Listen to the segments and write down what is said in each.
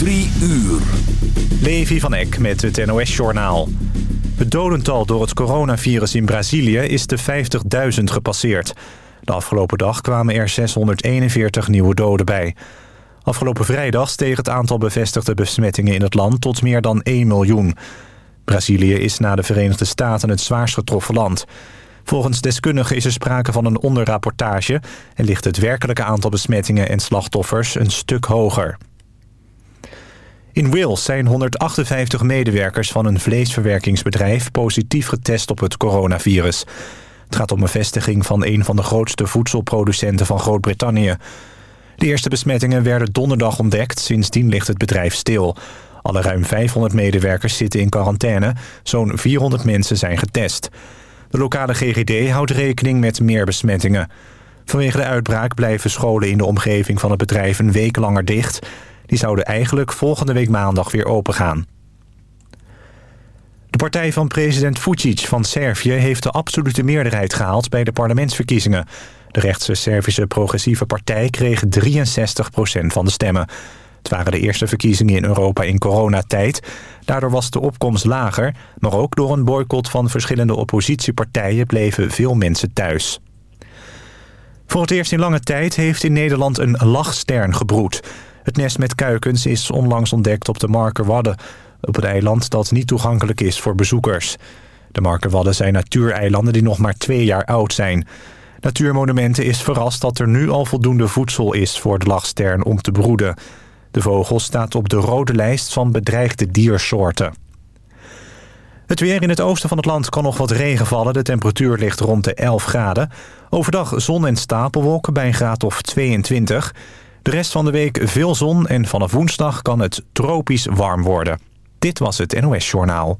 Drie uur. Levi van Eck met het NOS-journaal. Het dodental door het coronavirus in Brazilië is de 50.000 gepasseerd. De afgelopen dag kwamen er 641 nieuwe doden bij. Afgelopen vrijdag steeg het aantal bevestigde besmettingen in het land tot meer dan 1 miljoen. Brazilië is na de Verenigde Staten het zwaarst getroffen land. Volgens deskundigen is er sprake van een onderrapportage... en ligt het werkelijke aantal besmettingen en slachtoffers een stuk hoger. In Wales zijn 158 medewerkers van een vleesverwerkingsbedrijf... positief getest op het coronavirus. Het gaat om een vestiging van een van de grootste voedselproducenten van Groot-Brittannië. De eerste besmettingen werden donderdag ontdekt. Sindsdien ligt het bedrijf stil. Alle ruim 500 medewerkers zitten in quarantaine. Zo'n 400 mensen zijn getest. De lokale GGD houdt rekening met meer besmettingen. Vanwege de uitbraak blijven scholen in de omgeving van het bedrijf een week langer dicht. Die zouden eigenlijk volgende week maandag weer opengaan. De partij van president Vucic van Servië heeft de absolute meerderheid gehaald bij de parlementsverkiezingen. De rechtse Servische progressieve partij kreeg 63% van de stemmen. Het waren de eerste verkiezingen in Europa in coronatijd. Daardoor was de opkomst lager, maar ook door een boycott van verschillende oppositiepartijen bleven veel mensen thuis. Voor het eerst in lange tijd heeft in Nederland een lachstern gebroed. Het nest met kuikens is onlangs ontdekt op de Markerwadden, op het eiland dat niet toegankelijk is voor bezoekers. De Markerwadden zijn natuureilanden die nog maar twee jaar oud zijn. Natuurmonumenten is verrast dat er nu al voldoende voedsel is voor de lachstern om te broeden. De vogel staat op de rode lijst van bedreigde diersoorten. Het weer in het oosten van het land kan nog wat regen vallen. De temperatuur ligt rond de 11 graden. Overdag zon en stapelwolken bij een graad of 22. De rest van de week veel zon en vanaf woensdag kan het tropisch warm worden. Dit was het NOS Journaal.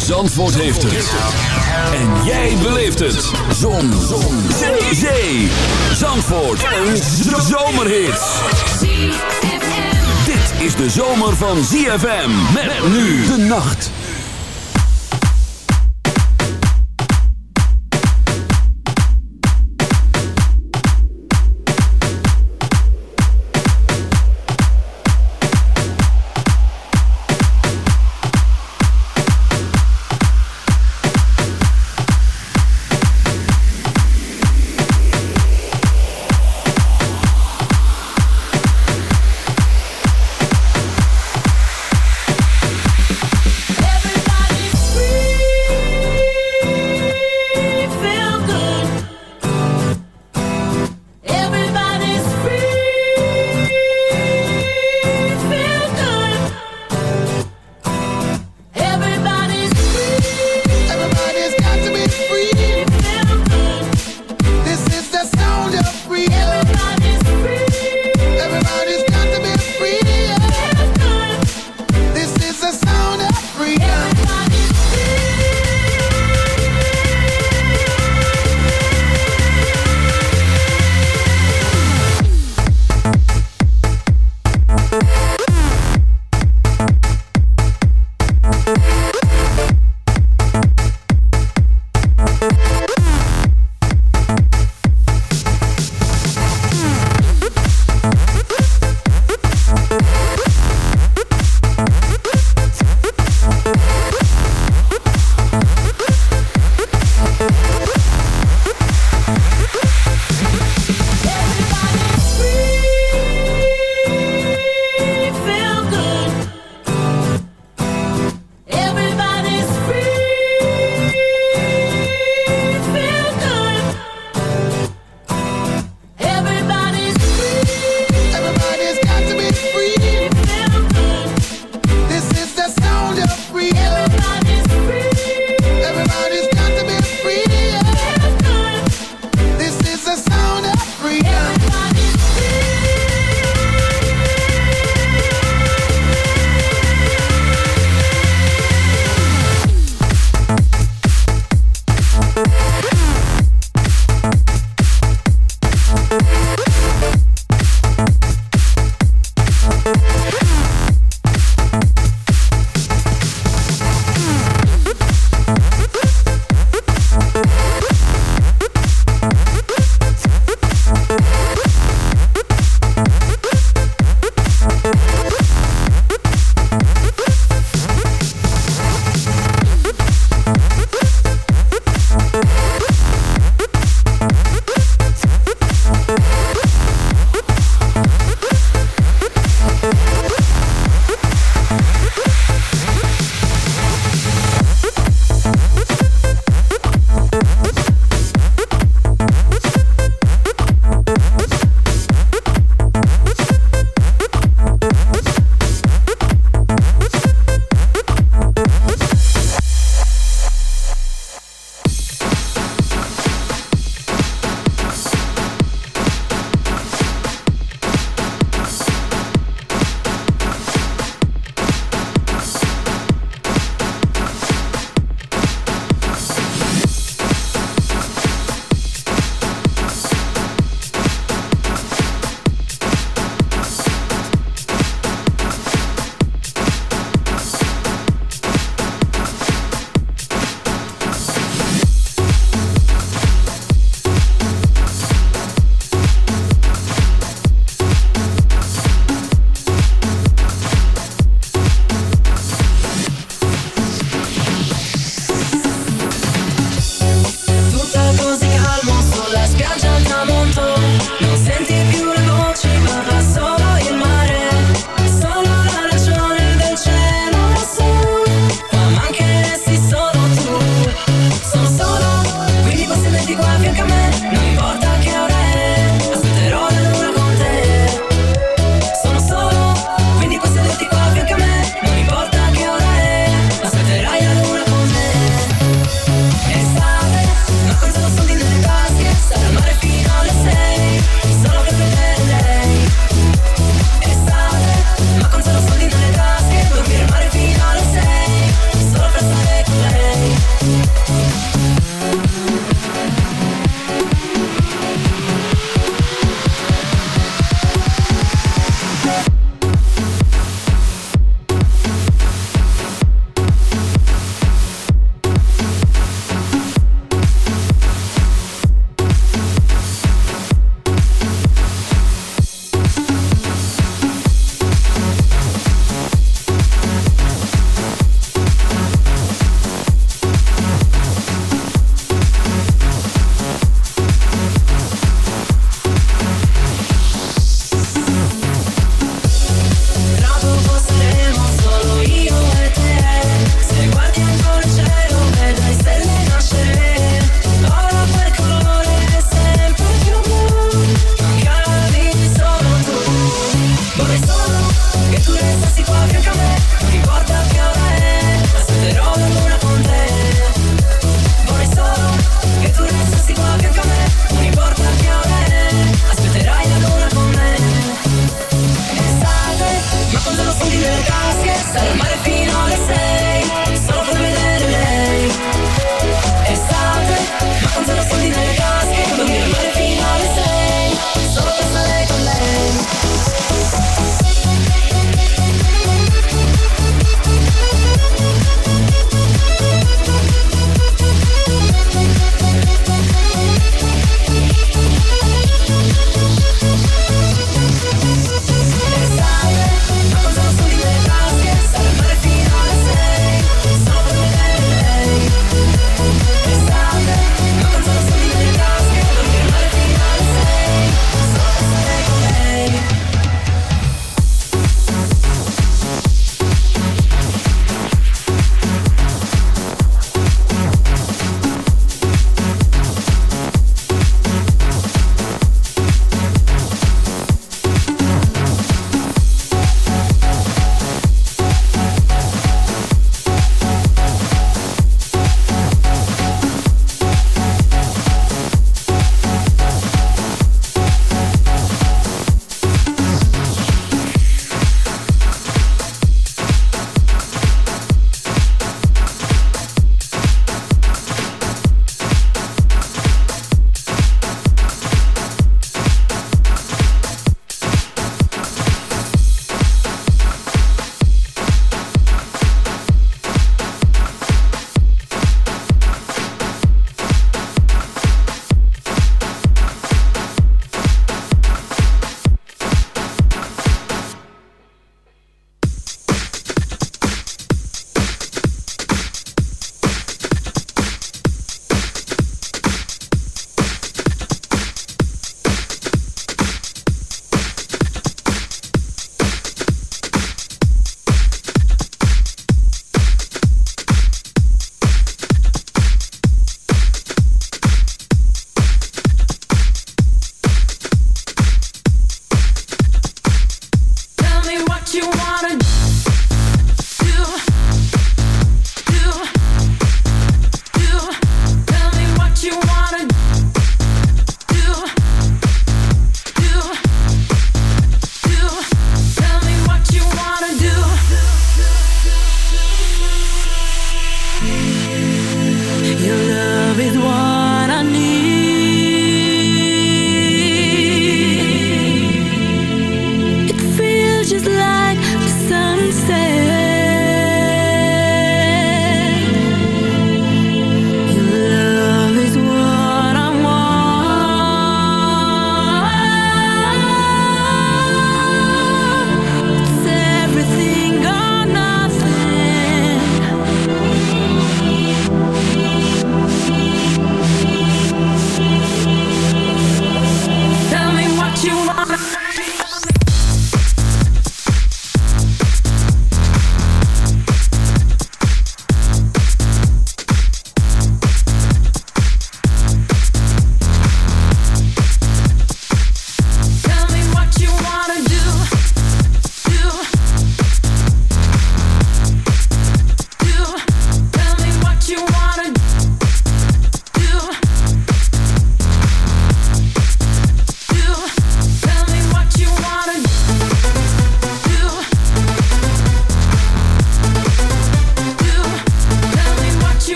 Zandvoort heeft het. En jij beleeft het. Zon. zon. Zee. Zee. Zandvoort. Een zomerhit. Dit is de zomer van ZFM. Met nu de nacht.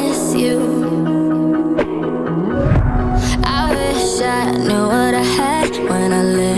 miss you. I wish I knew what I had when I lived.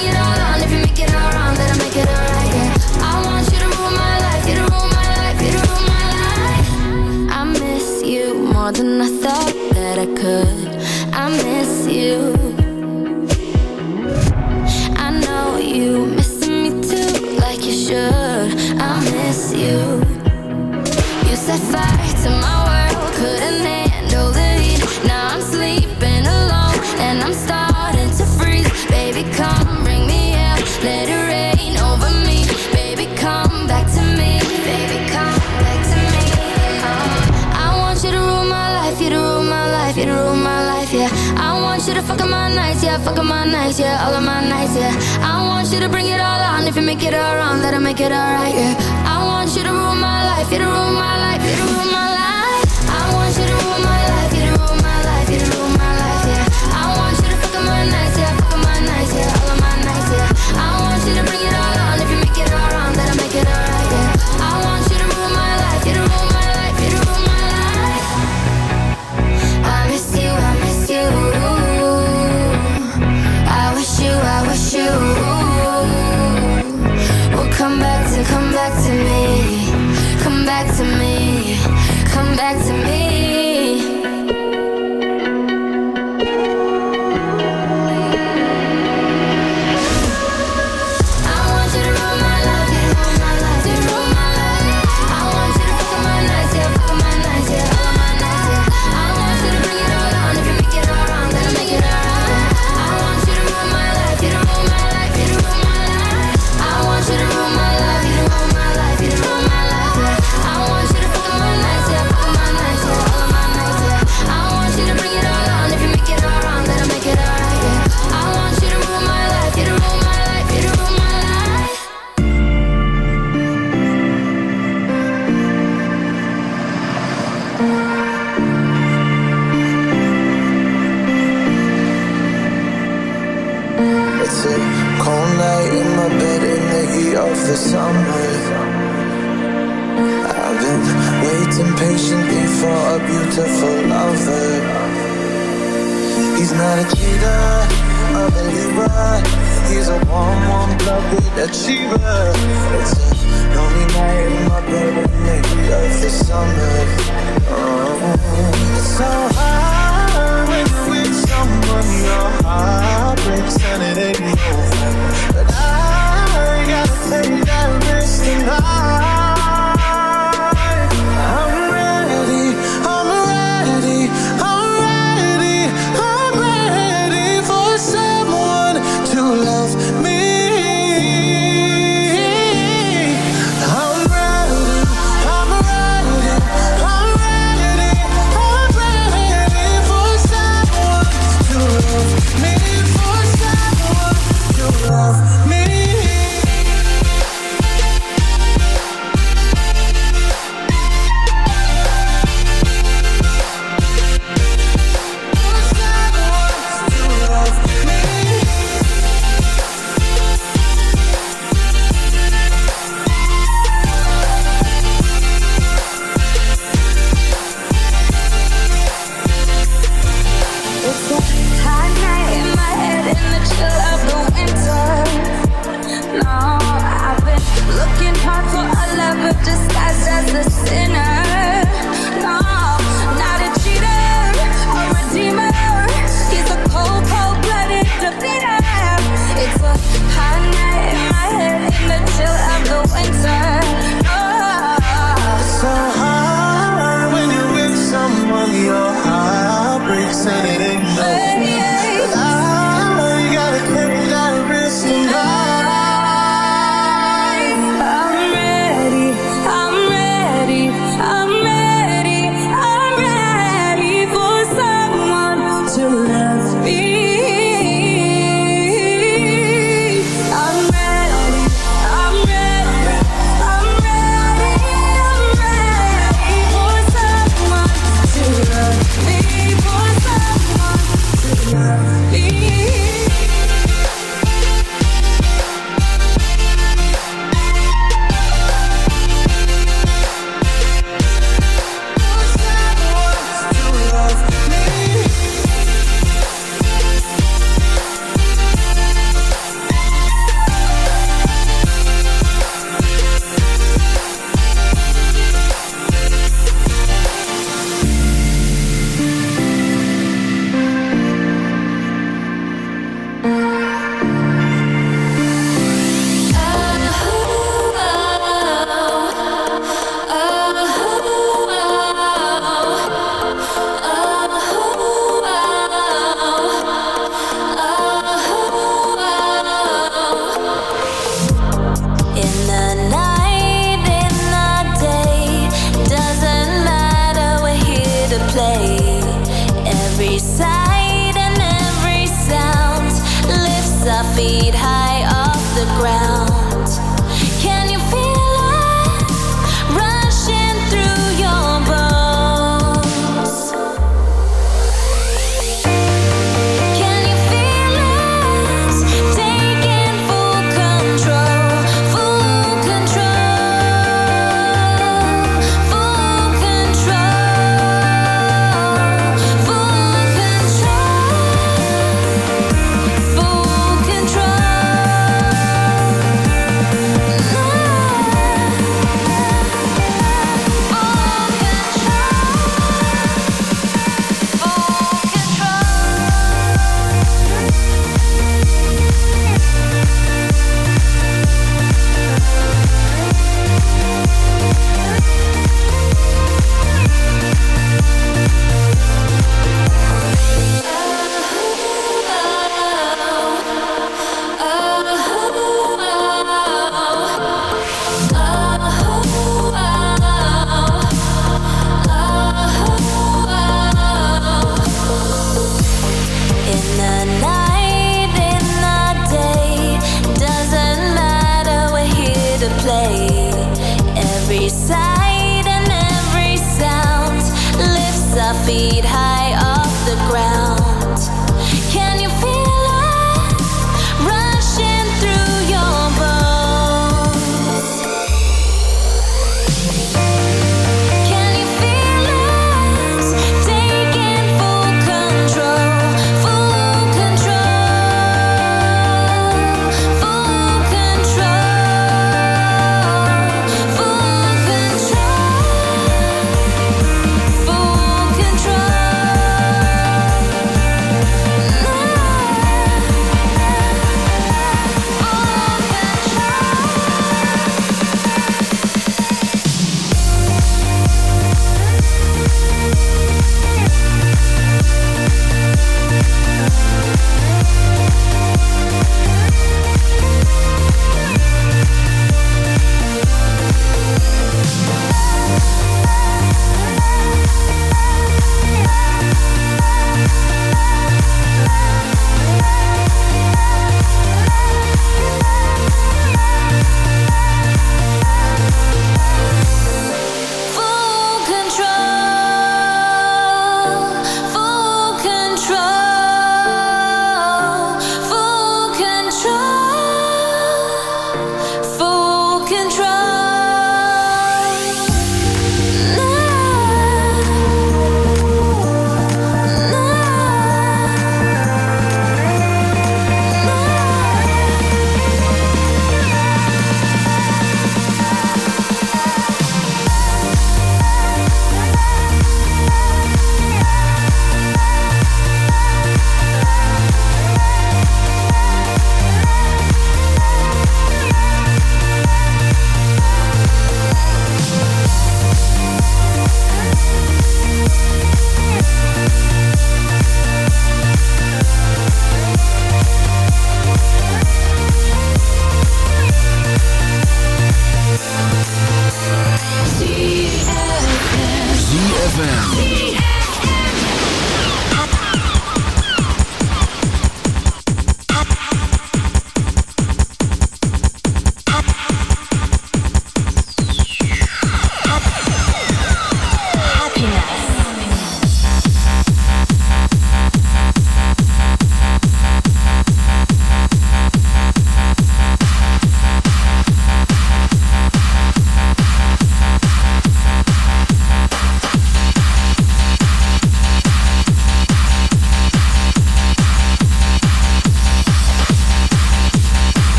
yeah, fuck up my nights, yeah, all of my nights, yeah. I want you to bring it all on. If you make it all wrong, that I make it alright, yeah. I want you to rule my life, you to rule my life, you to rule my life.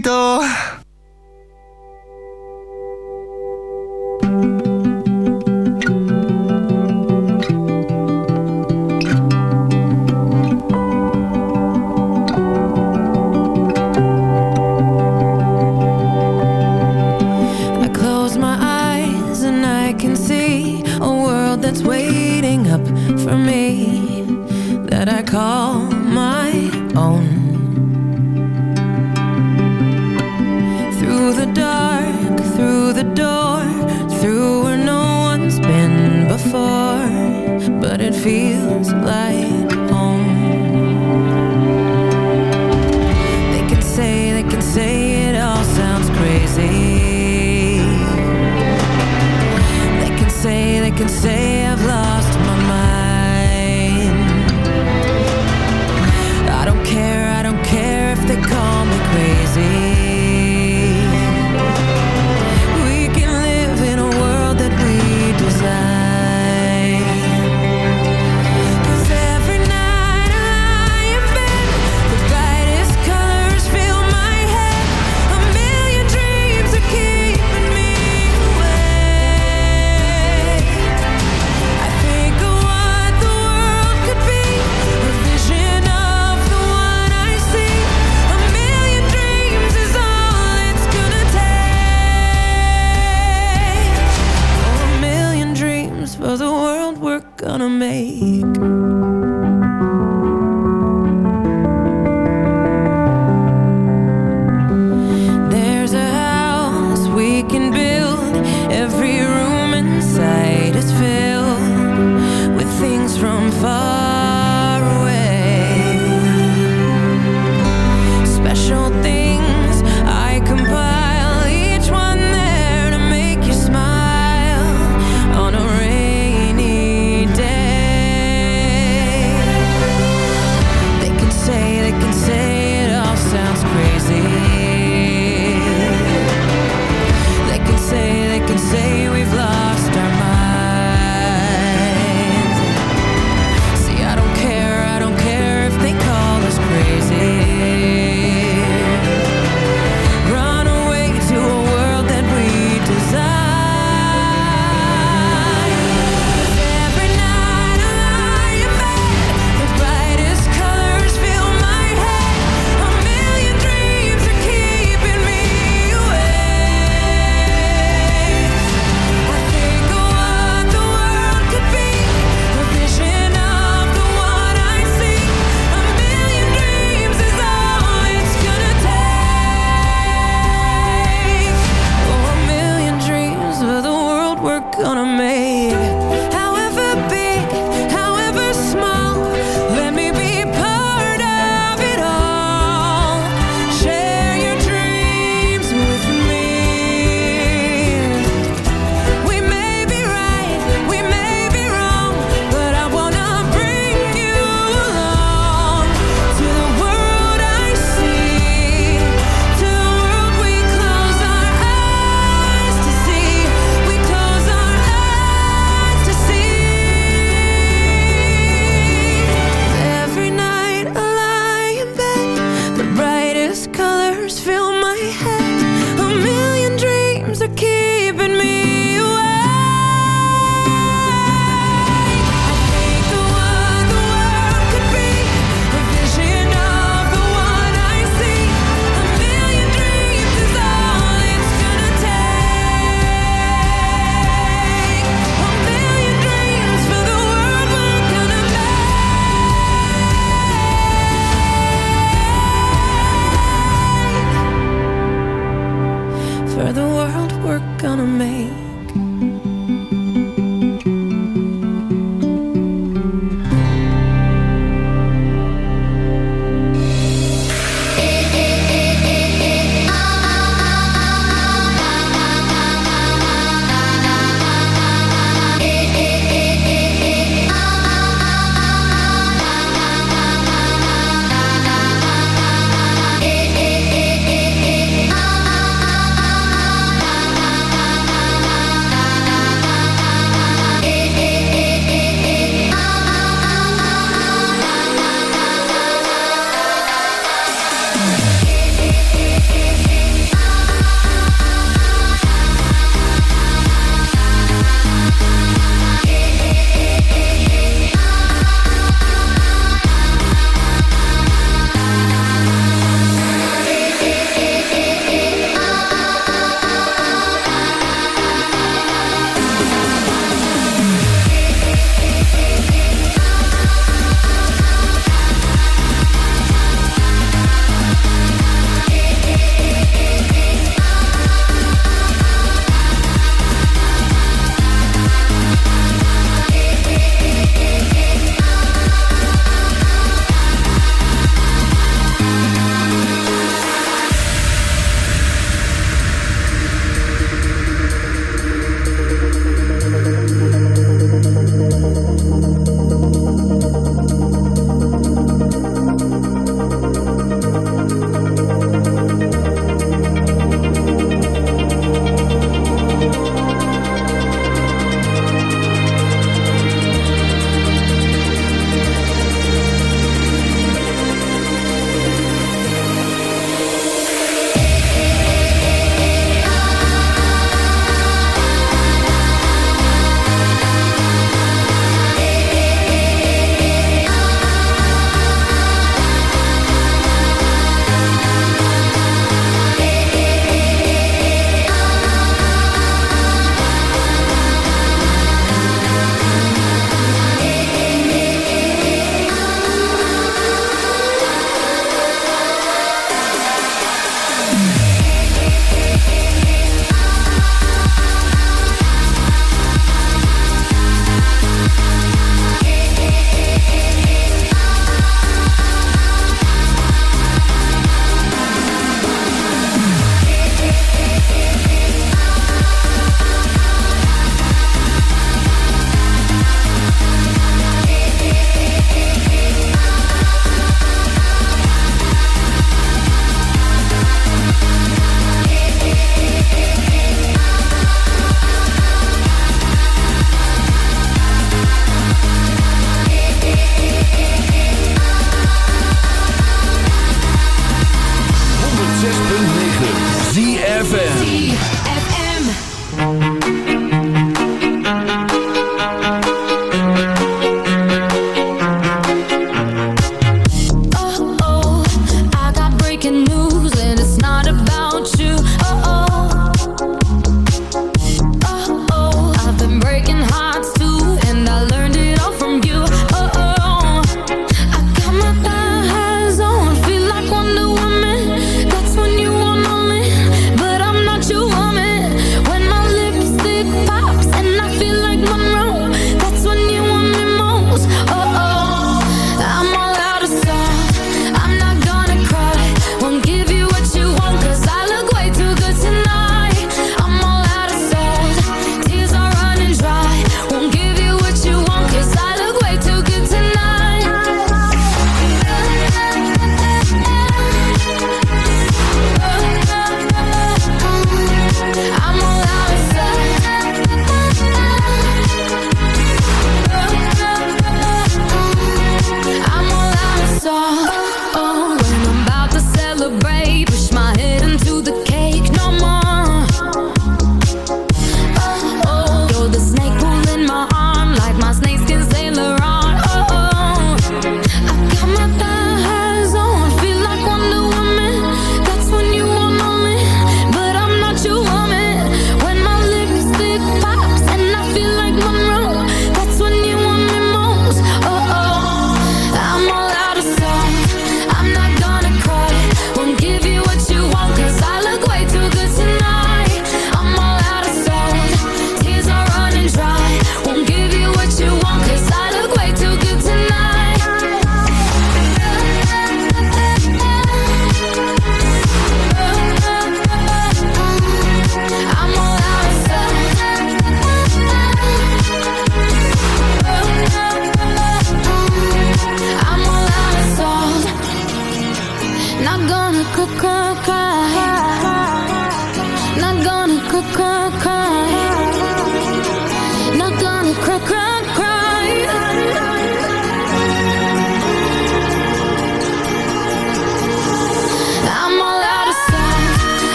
人